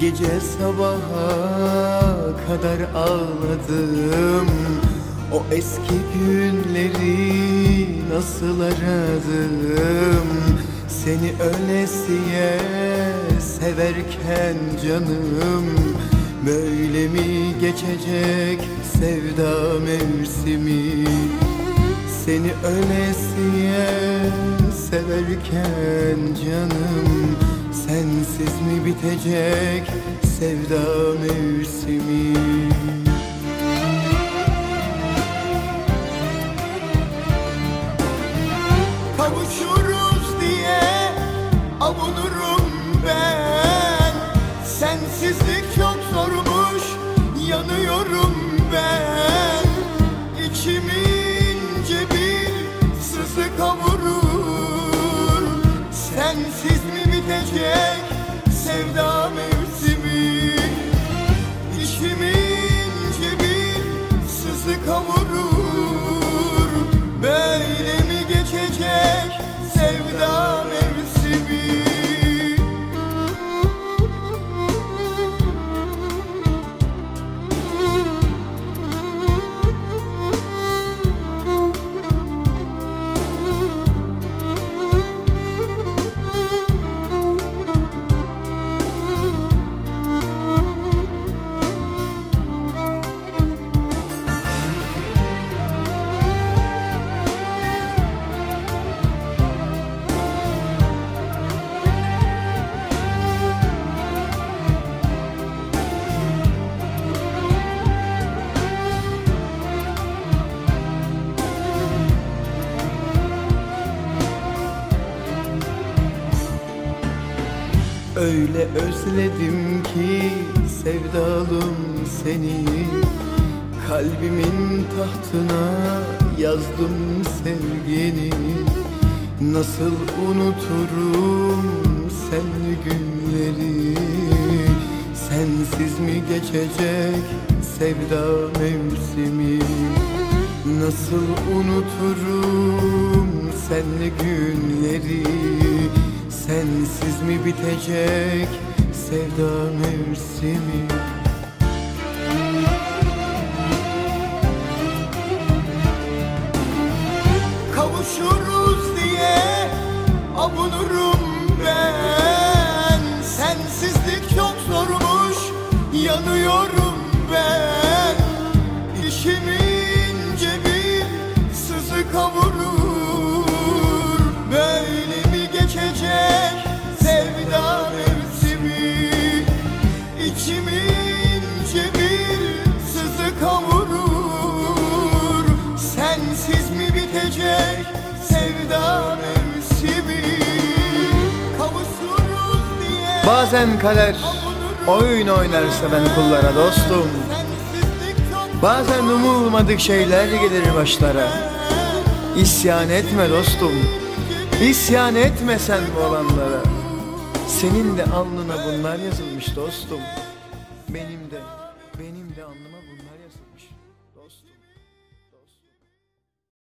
gece sabaha kadar ağladım. O eski günleri nasıl aradım? Seni öylesiye severken canım Böyle mi geçecek sevda mevsimi? Seni öylesiye severken canım Sensiz mi bitecek sevda mevsimi Kavuşuruz diye avunurum ben. Sensizlik çok zormuş yanıyorum ben Öyle özledim ki sevdalım seni. Kalbimin tahtına yazdım sevgini. Nasıl unuturum senli günleri? Sensiz mi geçecek sevda mevsimi? Nasıl unuturum senli günleri Sensiz mi bitecek sevda mevsimi? Kavuşuruz diye avunurum ben. Sensizlik çok zormuş yanıyorum ben. İşimi ince bir sızı kavurur Bazen kader oyun oynar seven kullara dostum. Bazen umulmadık şeyler gelir başlara. İsyan etme dostum. İsyan etme sen bu olanlara. Senin de alnına bunlar yazılmış dostum. Benim de benim de alnıma bunlar